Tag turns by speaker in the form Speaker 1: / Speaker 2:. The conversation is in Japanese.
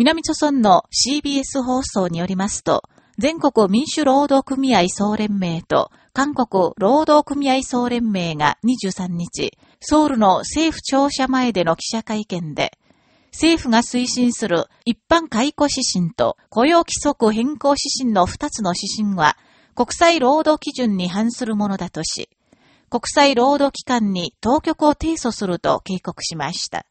Speaker 1: 南朝村の CBS 放送によりますと、全国民主労働組合総連盟と韓国労働組合総連盟が23日、ソウルの政府庁舎前での記者会見で、政府が推進する一般解雇指針と雇用規則変更指針の2つの指針は国際労働基準に反するものだとし、国際労働機関に当局を提訴すると警告しました。